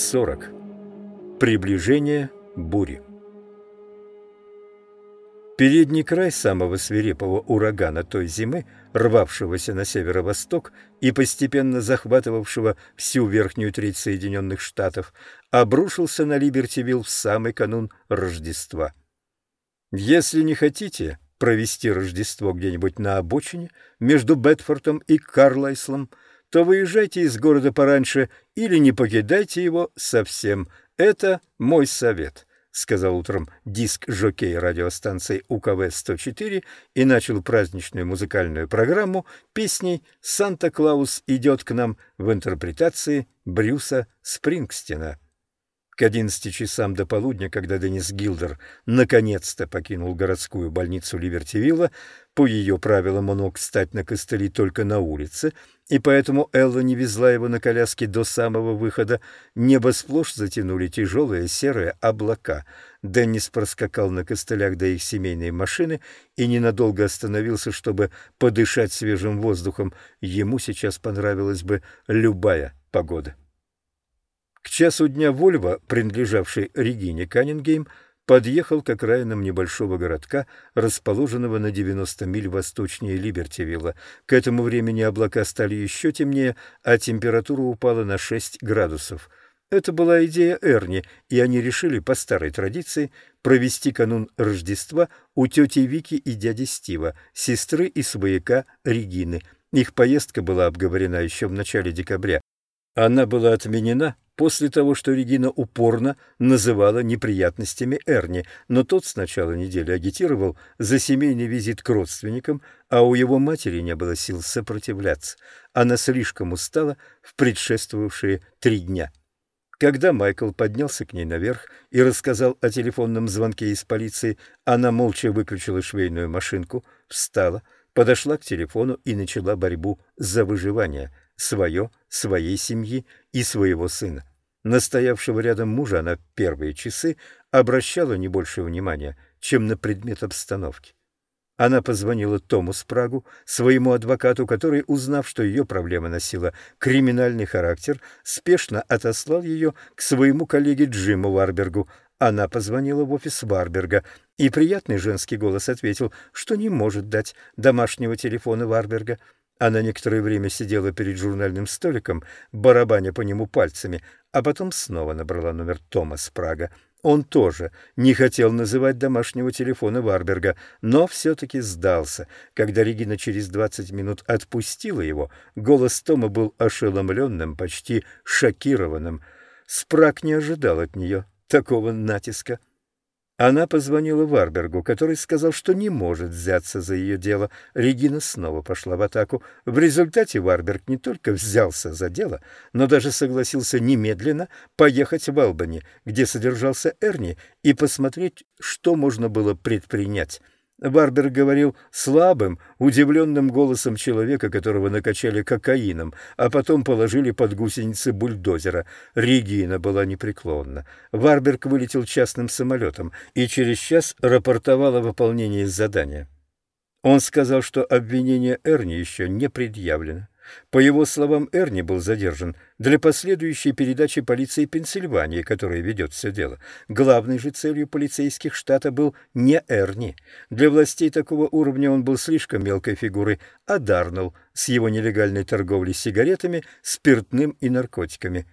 40. Приближение бури. Передний край самого свирепого урагана той зимы, рвавшегося на северо-восток и постепенно захватывавшего всю верхнюю треть Соединенных Штатов, обрушился на Либертивилл в самый канун Рождества. Если не хотите провести Рождество где-нибудь на обочине между Бетфортом и Карлайслом, то выезжайте из города пораньше или не покидайте его совсем. Это мой совет, — сказал утром диск-жокей радиостанции УКВ-104 и начал праздничную музыкальную программу песней «Санта-Клаус идет к нам» в интерпретации Брюса Спрингстина. К одиннадцати часам до полудня, когда Деннис Гилдер наконец-то покинул городскую больницу Ливертивилла, по ее правилам он мог встать на костыли только на улице, и поэтому Элла не везла его на коляске до самого выхода. Небо сплошь затянули тяжелые серые облака. Деннис проскакал на костылях до их семейной машины и ненадолго остановился, чтобы подышать свежим воздухом. Ему сейчас понравилась бы любая погода. К часу дня Вольво, принадлежавший Регине Каннингейм, подъехал к окраинам небольшого городка, расположенного на 90 миль восточнее Либертивилла. К этому времени облака стали еще темнее, а температура упала на 6 градусов. Это была идея Эрни, и они решили по старой традиции провести канун Рождества у тети Вики и дяди Стива, сестры и свояка Регины. Их поездка была обговорена еще в начале декабря. Она была отменена после того, что Регина упорно называла неприятностями Эрни, но тот с начала недели агитировал за семейный визит к родственникам, а у его матери не было сил сопротивляться. Она слишком устала в предшествовавшие три дня. Когда Майкл поднялся к ней наверх и рассказал о телефонном звонке из полиции, она молча выключила швейную машинку, встала, подошла к телефону и начала борьбу за выживание свое, своей семьи и своего сына. Настоявшего рядом мужа она первые часы обращала не больше внимания, чем на предмет обстановки. Она позвонила Тому Спрагу, своему адвокату, который, узнав, что ее проблема носила криминальный характер, спешно отослал ее к своему коллеге Джиму Варбергу. Она позвонила в офис Варберга, и приятный женский голос ответил, что не может дать домашнего телефона Варберга. Она некоторое время сидела перед журнальным столиком, барабаня по нему пальцами, а потом снова набрала номер Тома Спрага. Он тоже не хотел называть домашнего телефона Варберга, но все-таки сдался. Когда Регина через двадцать минут отпустила его, голос Тома был ошеломленным, почти шокированным. Спраг не ожидал от нее такого натиска. Она позвонила Варбергу, который сказал, что не может взяться за ее дело. Регина снова пошла в атаку. В результате Варберг не только взялся за дело, но даже согласился немедленно поехать в Албани, где содержался Эрни, и посмотреть, что можно было предпринять. Барбер говорил слабым, удивленным голосом человека, которого накачали кокаином, а потом положили под гусеницы бульдозера. Регина была непреклонна. Варберг вылетел частным самолетом и через час рапортовал о выполнении задания. Он сказал, что обвинение Эрни еще не предъявлено. По его словам, Эрни был задержан для последующей передачи полиции Пенсильвании, которая ведет все дело. Главной же целью полицейских штата был не Эрни. Для властей такого уровня он был слишком мелкой фигурой, а Дарнелл с его нелегальной торговлей сигаретами, спиртным и наркотиками.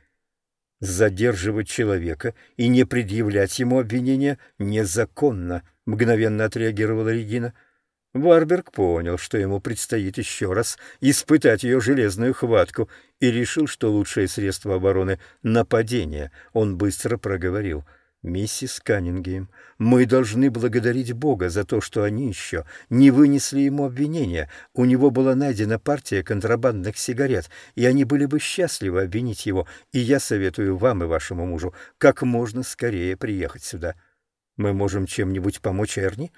«Задерживать человека и не предъявлять ему обвинения незаконно», — мгновенно отреагировала Регина. — Варберг понял, что ему предстоит еще раз испытать ее железную хватку, и решил, что лучшее средство обороны — нападение. Он быстро проговорил. «Миссис Каннингем, мы должны благодарить Бога за то, что они еще не вынесли ему обвинения. У него была найдена партия контрабандных сигарет, и они были бы счастливы обвинить его, и я советую вам и вашему мужу как можно скорее приехать сюда. Мы можем чем-нибудь помочь Эрни?»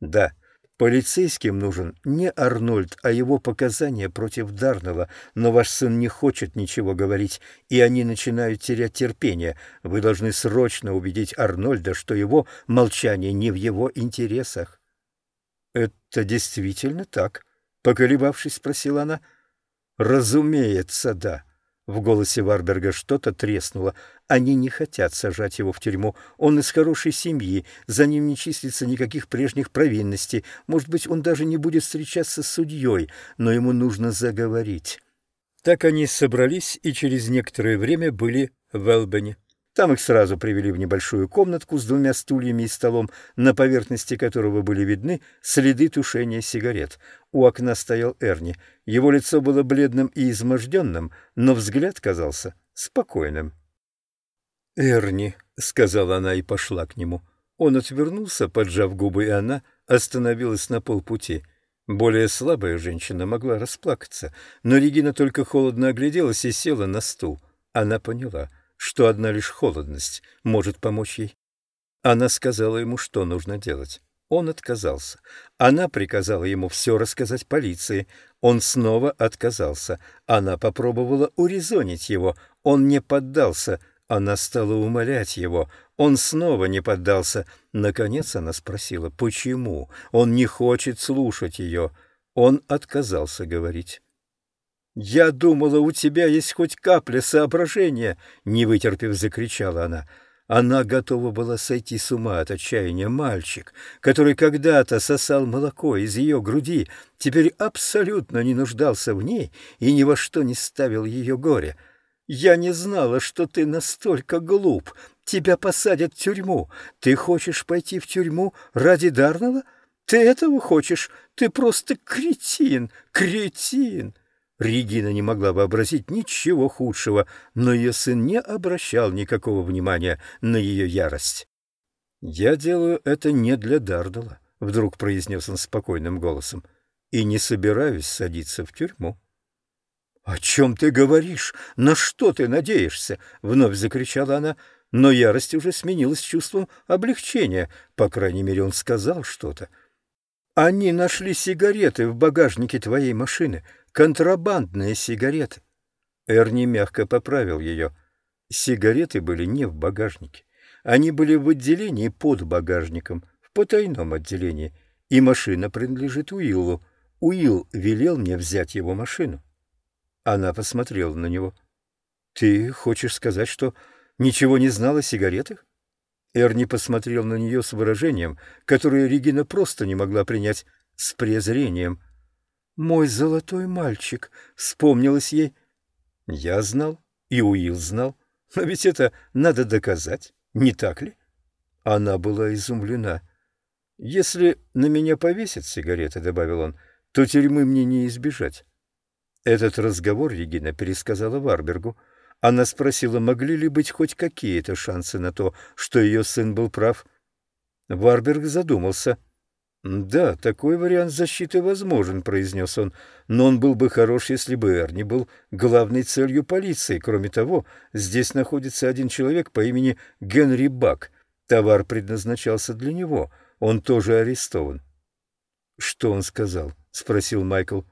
«Да». Полицейским нужен не Арнольд, а его показания против Дарнелла, но ваш сын не хочет ничего говорить, и они начинают терять терпение. Вы должны срочно убедить Арнольда, что его молчание не в его интересах. — Это действительно так? — поколебавшись, спросила она. — Разумеется, да. В голосе Варберга что-то треснуло. Они не хотят сажать его в тюрьму. Он из хорошей семьи, за ним не числится никаких прежних провинностей. Может быть, он даже не будет встречаться с судьей, но ему нужно заговорить. Так они собрались и через некоторое время были в Элбене. Там их сразу привели в небольшую комнатку с двумя стульями и столом, на поверхности которого были видны следы тушения сигарет. У окна стоял Эрни. Его лицо было бледным и изможденным, но взгляд казался спокойным. «Эрни», — сказала она и пошла к нему. Он отвернулся, поджав губы, и она остановилась на полпути. Более слабая женщина могла расплакаться, но Регина только холодно огляделась и села на стул. Она поняла — что одна лишь холодность может помочь ей. Она сказала ему, что нужно делать. Он отказался. Она приказала ему все рассказать полиции. Он снова отказался. Она попробовала урезонить его. Он не поддался. Она стала умолять его. Он снова не поддался. Наконец она спросила, почему. Он не хочет слушать ее. Он отказался говорить. «Я думала, у тебя есть хоть капля соображения!» — не вытерпев, закричала она. Она готова была сойти с ума от отчаяния. Мальчик, который когда-то сосал молоко из ее груди, теперь абсолютно не нуждался в ней и ни во что не ставил ее горе. «Я не знала, что ты настолько глуп. Тебя посадят в тюрьму. Ты хочешь пойти в тюрьму ради Дарнова? Ты этого хочешь? Ты просто кретин, кретин!» Регина не могла вообразить ничего худшего, но ее сын не обращал никакого внимания на ее ярость. «Я делаю это не для Дардала», — вдруг произнес он спокойным голосом, — «и не собираюсь садиться в тюрьму». «О чем ты говоришь? На что ты надеешься?» — вновь закричала она, но ярость уже сменилась чувством облегчения. По крайней мере, он сказал что-то. «Они нашли сигареты в багажнике твоей машины контрабандные сигареты. Эрни мягко поправил ее. Сигареты были не в багажнике. Они были в отделении под багажником, в потайном отделении, и машина принадлежит Уиллу. Уилл велел мне взять его машину. Она посмотрела на него. «Ты хочешь сказать, что ничего не знала о сигаретах?» Эрни посмотрел на нее с выражением, которое Регина просто не могла принять, с презрением — «Мой золотой мальчик», — вспомнилось ей. Я знал, и Уилл знал, но ведь это надо доказать, не так ли? Она была изумлена. «Если на меня повесят сигареты», — добавил он, — «то тюрьмы мне не избежать». Этот разговор Регина пересказала Варбергу. Она спросила, могли ли быть хоть какие-то шансы на то, что ее сын был прав. Варберг задумался — «Да, такой вариант защиты возможен», — произнес он, «но он был бы хорош, если бы Эрни был главной целью полиции. Кроме того, здесь находится один человек по имени Генри Бак. Товар предназначался для него. Он тоже арестован». «Что он сказал?» — спросил Майкл.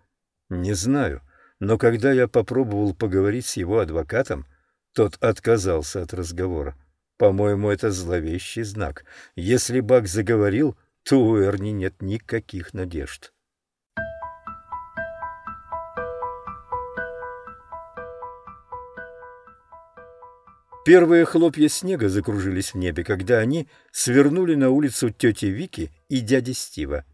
«Не знаю, но когда я попробовал поговорить с его адвокатом, тот отказался от разговора. По-моему, это зловещий знак. Если Бак заговорил, то у Эрни нет никаких надежд. Первые хлопья снега закружились в небе, когда они свернули на улицу тети Вики и дяди Стива.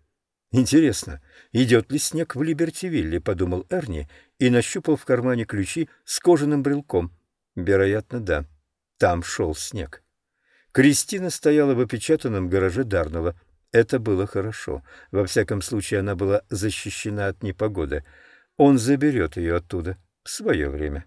«Интересно, идет ли снег в Либертивилле?» — подумал Эрни и нащупал в кармане ключи с кожаным брелком. Вероятно, да. Там шел снег. Кристина стояла в опечатанном гараже Дарнова — это было хорошо. Во всяком случае, она была защищена от непогоды. Он заберет ее оттуда в свое время.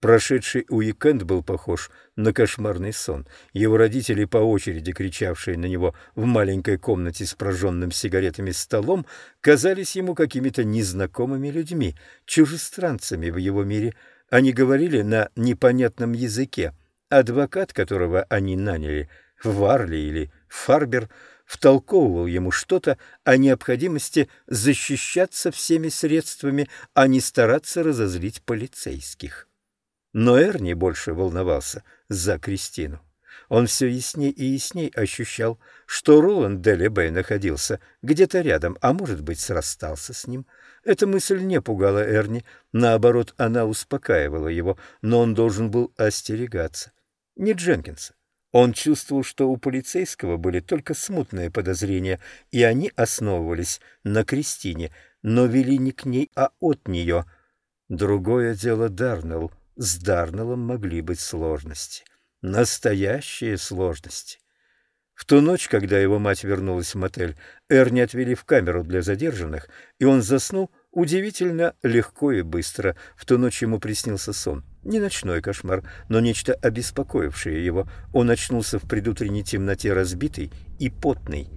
Прошедший уикенд был похож на кошмарный сон. Его родители, по очереди кричавшие на него в маленькой комнате с прожженным сигаретами столом, казались ему какими-то незнакомыми людьми, чужестранцами в его мире. Они говорили на непонятном языке. Адвокат, которого они наняли, Варли или Фарбер – втолковывал ему что-то о необходимости защищаться всеми средствами, а не стараться разозлить полицейских. Но Эрни больше волновался за Кристину. Он все ясней и ясней ощущал, что Роланд Делебей находился где-то рядом, а может быть, срастался с ним. Эта мысль не пугала Эрни, наоборот, она успокаивала его, но он должен был остерегаться. Не Дженкинса. Он чувствовал, что у полицейского были только смутные подозрения, и они основывались на Кристине, но вели не к ней, а от нее. Другое дело Дарнелл. С Дарнеллом могли быть сложности. Настоящие сложности. В ту ночь, когда его мать вернулась в мотель, Эрни отвели в камеру для задержанных, и он заснул удивительно легко и быстро. В ту ночь ему приснился сон. Не ночной кошмар, но нечто обеспокоившее его. Он очнулся в предутренней темноте разбитый и потный.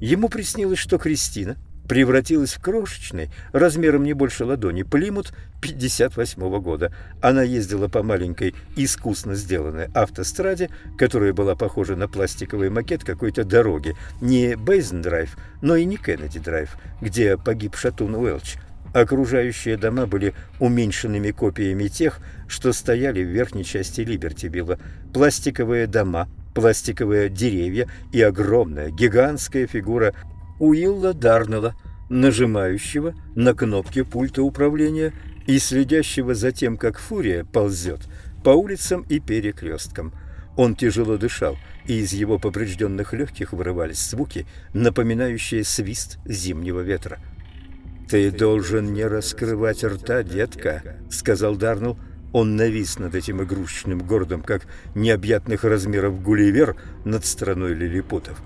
Ему приснилось, что Кристина превратилась в крошечный, размером не больше ладони, Плимут 58-го года. Она ездила по маленькой, искусно сделанной автостраде, которая была похожа на пластиковый макет какой-то дороги. Не Бейзен-драйв, но и не Кеннеди-драйв, где погиб Шатун Уэлч. Окружающие дома были уменьшенными копиями тех, что стояли в верхней части Либерти-Билла. Пластиковые дома, пластиковые деревья и огромная, гигантская фигура Уилла Дарнелла, нажимающего на кнопки пульта управления и следящего за тем, как фурия ползет по улицам и перекресткам. Он тяжело дышал, и из его поврежденных легких вырывались звуки, напоминающие свист зимнего ветра. «Ты должен не раскрывать рта, детка», — сказал Дарнелл. Он навис над этим игрушечным городом, как необъятных размеров Гулливер над страной лилипутов.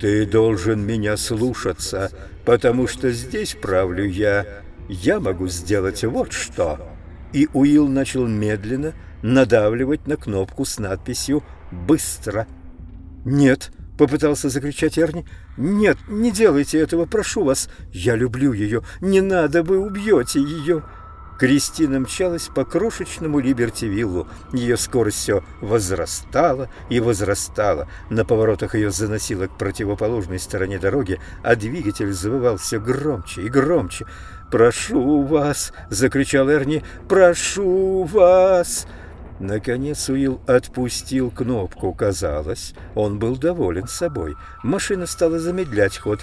«Ты должен меня слушаться, потому что здесь правлю я. Я могу сделать вот что». И Уилл начал медленно надавливать на кнопку с надписью «Быстро». «Нет», — попытался закричать Эрни, — «нет, не делайте этого, прошу вас. Я люблю ее. Не надо, вы убьете ее». Кристина мчалась по крошечному Либерти-Виллу. Ее скорость все возрастала и возрастала. На поворотах ее заносило к противоположной стороне дороги, а двигатель завывал все громче и громче. «Прошу вас!» — закричал Эрни. «Прошу вас!» Наконец Уилл отпустил кнопку. Казалось, он был доволен собой. Машина стала замедлять ход.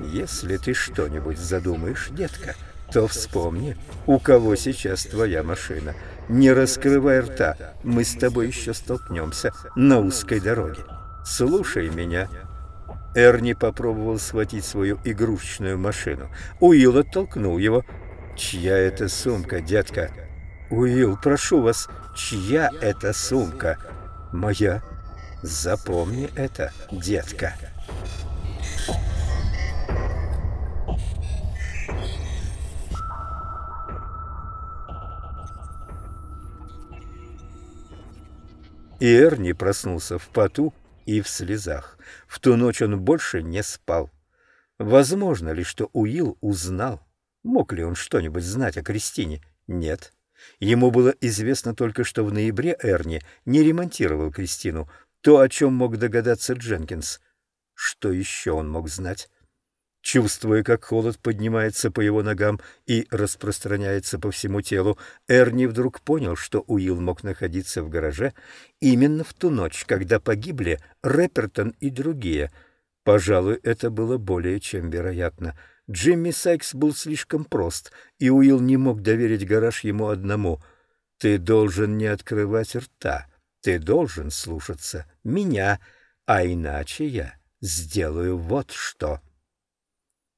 «Если ты что-нибудь задумаешь, детка...» то вспомни, у кого сейчас твоя машина. Не раскрывай рта, мы с тобой еще столкнемся на узкой дороге. Слушай меня». Эрни попробовал схватить свою игрушечную машину. Уилл оттолкнул его. «Чья это сумка, детка?» «Уилл, прошу вас, чья это сумка?» «Моя». «Запомни это, детка». И Эрни проснулся в поту и в слезах. В ту ночь он больше не спал. Возможно ли, что Уилл узнал? Мог ли он что-нибудь знать о Кристине? Нет. Ему было известно только, что в ноябре Эрни не ремонтировал Кристину, то, о чем мог догадаться Дженкинс. Что еще он мог знать? Чувствуя, как холод поднимается по его ногам и распространяется по всему телу, Эрни вдруг понял, что Уилл мог находиться в гараже именно в ту ночь, когда погибли Рэпертон и другие. Пожалуй, это было более чем вероятно. Джимми Сайкс был слишком прост, и Уилл не мог доверить гараж ему одному. «Ты должен не открывать рта, ты должен слушаться меня, а иначе я сделаю вот что».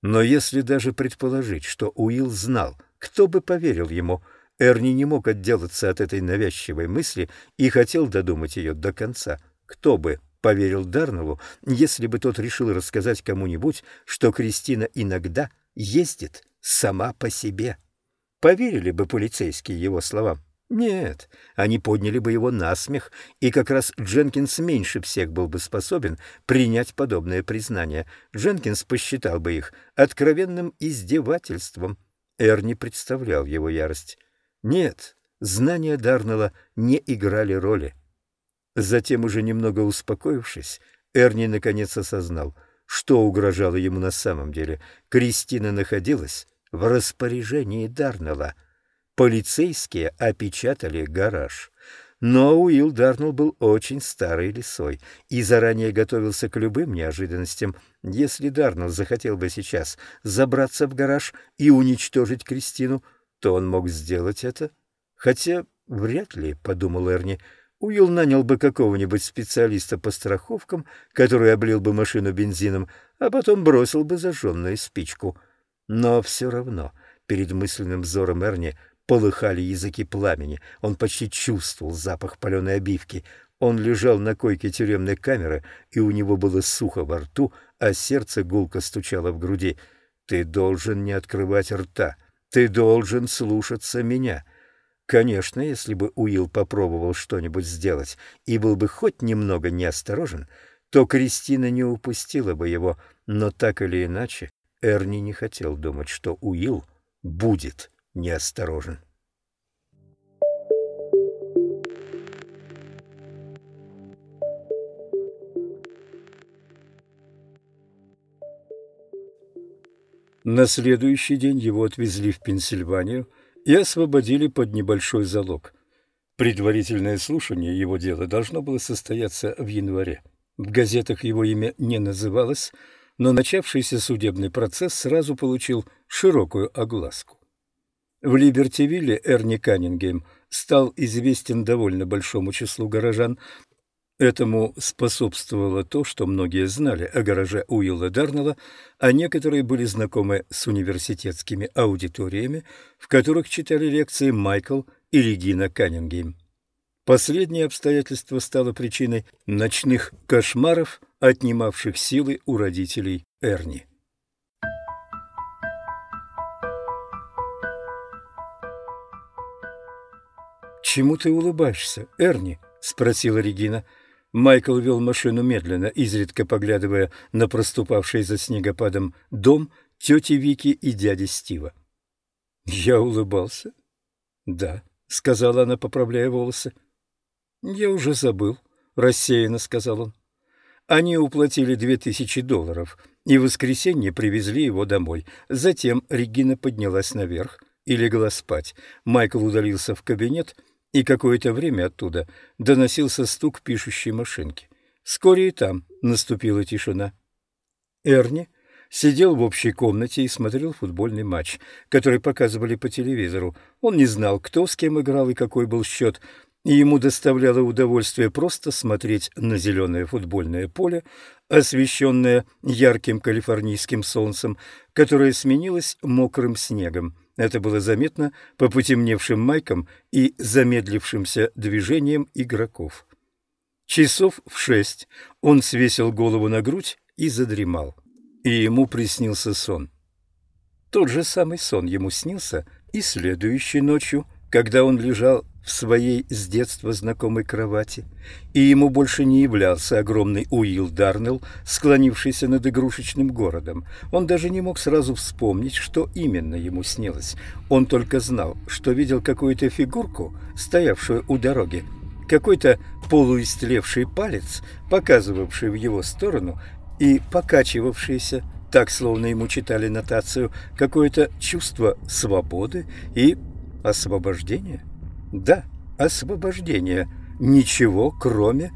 Но если даже предположить, что Уилл знал, кто бы поверил ему, Эрни не мог отделаться от этой навязчивой мысли и хотел додумать ее до конца. Кто бы поверил Дарнеллу, если бы тот решил рассказать кому-нибудь, что Кристина иногда ездит сама по себе? Поверили бы полицейские его словам? Нет, они подняли бы его на смех, и как раз Дженкинс меньше всех был бы способен принять подобное признание. Дженкинс посчитал бы их откровенным издевательством. Эрни представлял его ярость. Нет, знания Дарнелла не играли роли. Затем, уже немного успокоившись, Эрни наконец осознал, что угрожало ему на самом деле. Кристина находилась в распоряжении Дарнелла — Полицейские опечатали гараж. Но Уилл Дарнелл был очень старой лисой и заранее готовился к любым неожиданностям. Если Дарнелл захотел бы сейчас забраться в гараж и уничтожить Кристину, то он мог сделать это. Хотя вряд ли, — подумал Эрни, — Уилл нанял бы какого-нибудь специалиста по страховкам, который облил бы машину бензином, а потом бросил бы зажженную спичку. Но все равно перед мысленным взором Эрни полыхали языки пламени. Он почти чувствовал запах паленой обивки. Он лежал на койке тюремной камеры, и у него было сухо во рту, а сердце гулко стучало в груди. «Ты должен не открывать рта. Ты должен слушаться меня». Конечно, если бы Уилл попробовал что-нибудь сделать и был бы хоть немного неосторожен, то Кристина не упустила бы его, но так или иначе Эрни не хотел думать, что Уилл будет неосторожен. На следующий день его отвезли в Пенсильванию и освободили под небольшой залог. Предварительное слушание его дела должно было состояться в январе. В газетах его имя не называлось, но начавшийся судебный процесс сразу получил широкую огласку. В Либертивилле Эрни Каннингем стал известен довольно большому числу горожан. Этому способствовало то, что многие знали о гараже Уилла Дарнелла, а некоторые были знакомы с университетскими аудиториями, в которых читали лекции Майкл и Регина Каннингем. Последнее обстоятельство стало причиной ночных кошмаров, отнимавших силы у родителей Эрни. «Чему ты улыбаешься, Эрни?» — спросила Регина. Майкл вел машину медленно, изредка поглядывая на проступавший за снегопадом дом тети Вики и дяди Стива. «Я улыбался?» «Да», — сказала она, поправляя волосы. «Я уже забыл», — рассеянно сказал он. Они уплатили две тысячи долларов, и в воскресенье привезли его домой. Затем Регина поднялась наверх и легла спать. Майкл удалился в кабинет — и какое-то время оттуда доносился стук пишущей машинки. Вскоре и там наступила тишина. Эрни сидел в общей комнате и смотрел футбольный матч, который показывали по телевизору. Он не знал, кто с кем играл и какой был счет, и ему доставляло удовольствие просто смотреть на зеленое футбольное поле, освещенное ярким калифорнийским солнцем, которое сменилось мокрым снегом. Это было заметно по потемневшим майкам и замедлившимся движениям игроков. Часов в шесть он свесил голову на грудь и задремал. И ему приснился сон. Тот же самый сон ему снился и следующей ночью, когда он лежал в своей с детства знакомой кровати, и ему больше не являлся огромный Уилл Дарнелл, склонившийся над игрушечным городом. Он даже не мог сразу вспомнить, что именно ему снилось. Он только знал, что видел какую-то фигурку, стоявшую у дороги, какой-то полуистлевший палец, показывавший в его сторону и покачивавшийся, так, словно ему читали нотацию, какое-то чувство свободы и освобождения. Да, освобождение. Ничего, кроме...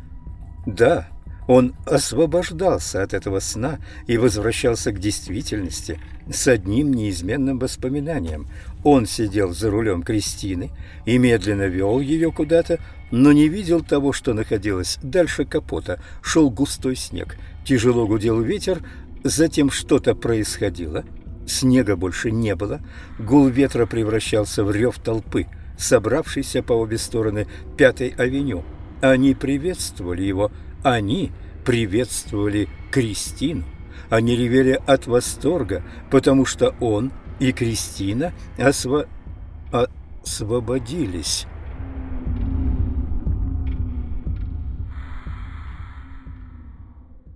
Да, он освобождался от этого сна и возвращался к действительности с одним неизменным воспоминанием. Он сидел за рулем Кристины и медленно вел ее куда-то, но не видел того, что находилось дальше капота. Шел густой снег, тяжело гудел ветер, затем что-то происходило. Снега больше не было, гул ветра превращался в рев толпы – собравшийся по обе стороны Пятой авеню. Они приветствовали его, они приветствовали Кристину. Они ревели от восторга, потому что он и Кристина осво... освободились.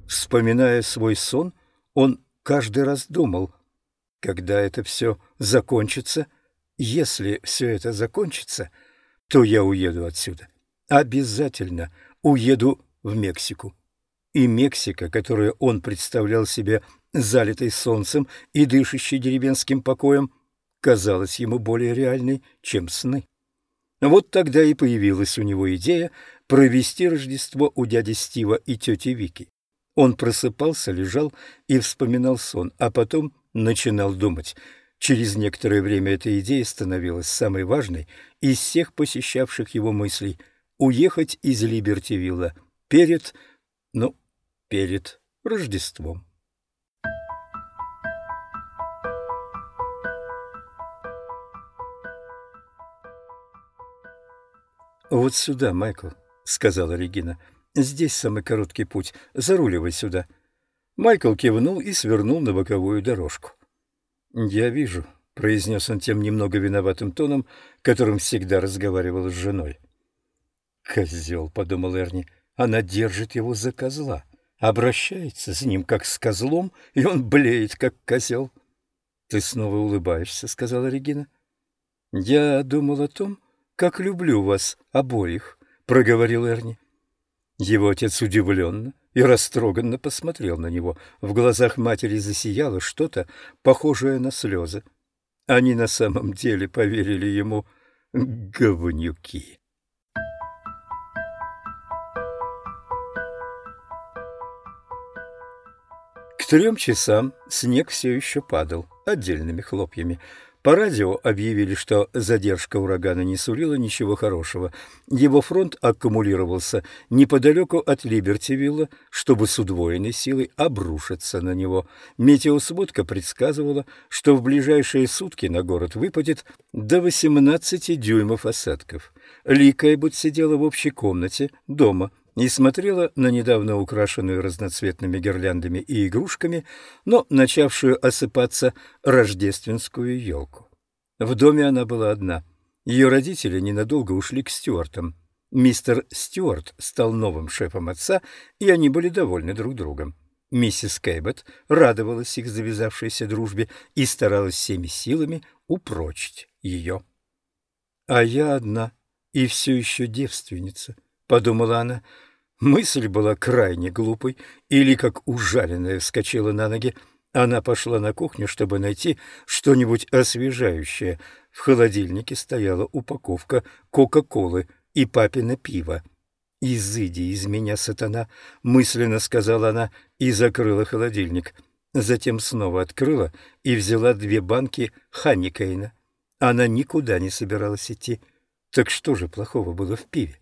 Вспоминая свой сон, он каждый раз думал, когда это все закончится – если все это закончится, то я уеду отсюда. Обязательно уеду в Мексику. И Мексика, которую он представлял себе залитой солнцем и дышащей деревенским покоем, казалась ему более реальной, чем сны. Вот тогда и появилась у него идея провести Рождество у дяди Стива и тети Вики. Он просыпался, лежал и вспоминал сон, а потом начинал думать. Через некоторое время эта идея становилась самой важной из всех посещавших его мыслей — уехать из Либертивилла перед, ну, перед Рождеством. «Вот сюда, Майкл», — сказала Регина. «Здесь самый короткий путь. Заруливай сюда». Майкл кивнул и свернул на боковую дорожку. «Я вижу», — произнес он тем немного виноватым тоном, которым всегда разговаривал с женой. «Козел», — подумал Эрни, — «она держит его за козла, обращается с ним как с козлом, и он блеет, как козел». «Ты снова улыбаешься», — сказала Регина. «Я думал о том, как люблю вас обоих», — проговорил Эрни. Его отец удивленно и растроганно посмотрел на него. В глазах матери засияло что-то, похожее на слезы. Они на самом деле поверили ему говнюки. К трем часам снег все еще падал отдельными хлопьями. По радио объявили, что задержка урагана не сулила ничего хорошего. Его фронт аккумулировался неподалеку от Либертивилла, чтобы с удвоенной силой обрушиться на него. Метеосводка предсказывала, что в ближайшие сутки на город выпадет до 18 дюймов осадков. Ли Кейбут сидела в общей комнате дома и смотрела на недавно украшенную разноцветными гирляндами и игрушками, но начавшую осыпаться рождественскую елку. В доме она была одна. Ее родители ненадолго ушли к Стюартам. Мистер Стюарт стал новым шефом отца, и они были довольны друг другом. Миссис Кейбот радовалась их завязавшейся дружбе и старалась всеми силами упрочить ее. «А я одна и все еще девственница», — подумала она, — Мысль была крайне глупой, или, как ужаленная, вскочила на ноги. Она пошла на кухню, чтобы найти что-нибудь освежающее. В холодильнике стояла упаковка Кока-Колы и папина пиво. «Изыди из меня, сатана!» — мысленно сказала она и закрыла холодильник. Затем снова открыла и взяла две банки Ханникейна. Она никуда не собиралась идти. Так что же плохого было в пиве?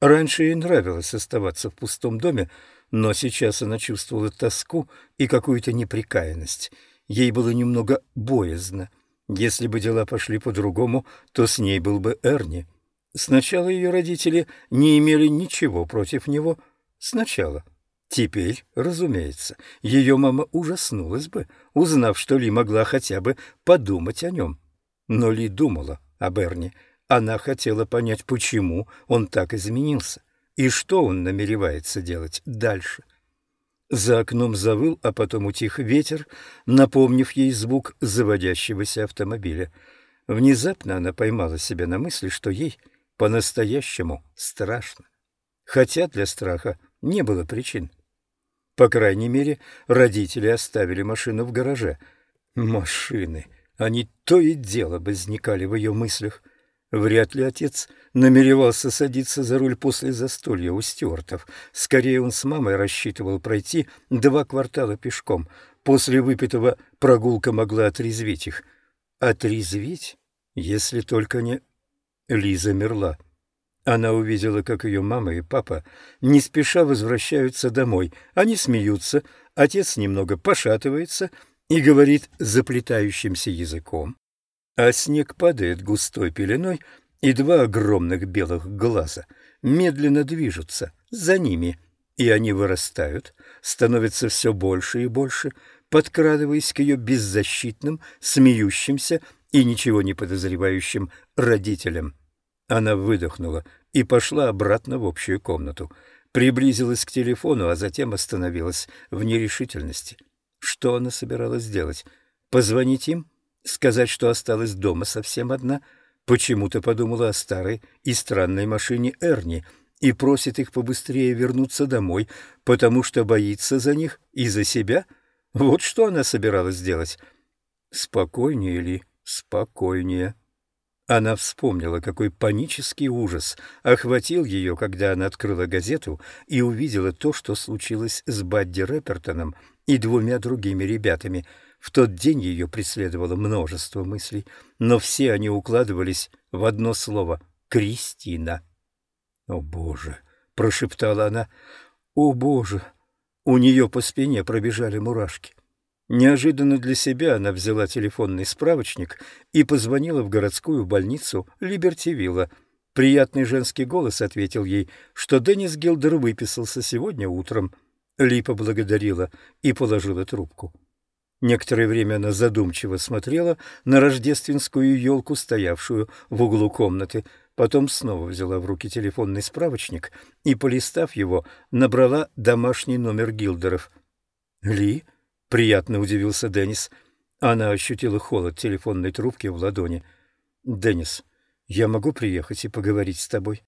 Раньше ей нравилось оставаться в пустом доме, но сейчас она чувствовала тоску и какую-то неприкаянность. Ей было немного боязно. Если бы дела пошли по-другому, то с ней был бы Эрни. Сначала ее родители не имели ничего против него. Сначала. Теперь, разумеется, ее мама ужаснулась бы, узнав, что Ли могла хотя бы подумать о нем. Но Ли думала об Эрни — она хотела понять, почему он так изменился и что он намеревается делать дальше. За окном завыл, а потом утих ветер, напомнив ей звук заводящегося автомобиля. Внезапно она поймала себя на мысли, что ей по-настоящему страшно. Хотя для страха не было причин. По крайней мере, родители оставили машину в гараже. Машины! Они то и дело возникали в ее мыслях. Вряд ли отец намеревался садиться за руль после застолья у Стюартов. Скорее, он с мамой рассчитывал пройти два квартала пешком. После выпитого прогулка могла отрезвить их. Отрезвить? Если только не... Лиза мерла. Она увидела, как ее мама и папа не спеша возвращаются домой. Они смеются, отец немного пошатывается и говорит заплетающимся языком а снег падает густой пеленой, и два огромных белых глаза медленно движутся за ними, и они вырастают, становятся все больше и больше, подкрадываясь к ее беззащитным, смеющимся и ничего не подозревающим родителям. Она выдохнула и пошла обратно в общую комнату, приблизилась к телефону, а затем остановилась в нерешительности. Что она собиралась сделать? Позвонить им? Сказать, что осталась дома совсем одна, почему-то подумала о старой и странной машине Эрни и просит их побыстрее вернуться домой, потому что боится за них и за себя. Вот что она собиралась сделать. Спокойнее ли? Спокойнее. Она вспомнила, какой панический ужас охватил ее, когда она открыла газету и увидела то, что случилось с Бадди Рэпертоном и двумя другими ребятами. В тот день ее преследовало множество мыслей, но все они укладывались в одно слово — Кристина. «О, Боже!» — прошептала она. «О, Боже!» У нее по спине пробежали мурашки. Неожиданно для себя она взяла телефонный справочник и позвонила в городскую больницу Либертивилла. Приятный женский голос ответил ей, что Деннис Гилдер выписался сегодня утром. Ли поблагодарила и положила трубку. Некоторое время она задумчиво смотрела на рождественскую елку, стоявшую в углу комнаты, потом снова взяла в руки телефонный справочник и, полистав его, набрала домашний номер Гилдеров. «Ли?» Приятно удивился Деннис. Она ощутила холод телефонной трубки в ладони. «Деннис, я могу приехать и поговорить с тобой?»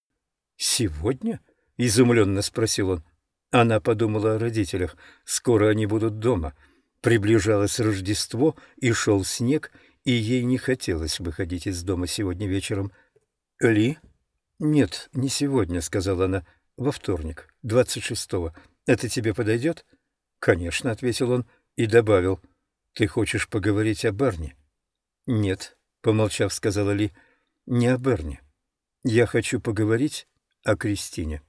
«Сегодня?» — изумленно спросил он. Она подумала о родителях. Скоро они будут дома. Приближалось Рождество, и шел снег, и ей не хотелось выходить из дома сегодня вечером. «Ли?» «Нет, не сегодня», — сказала она. «Во вторник, двадцать шестого. Это тебе подойдет?» «Конечно», — ответил он и добавил, «Ты хочешь поговорить о Берне?» «Нет», — помолчав, сказала Ли, — «не о Берне. Я хочу поговорить о Кристине».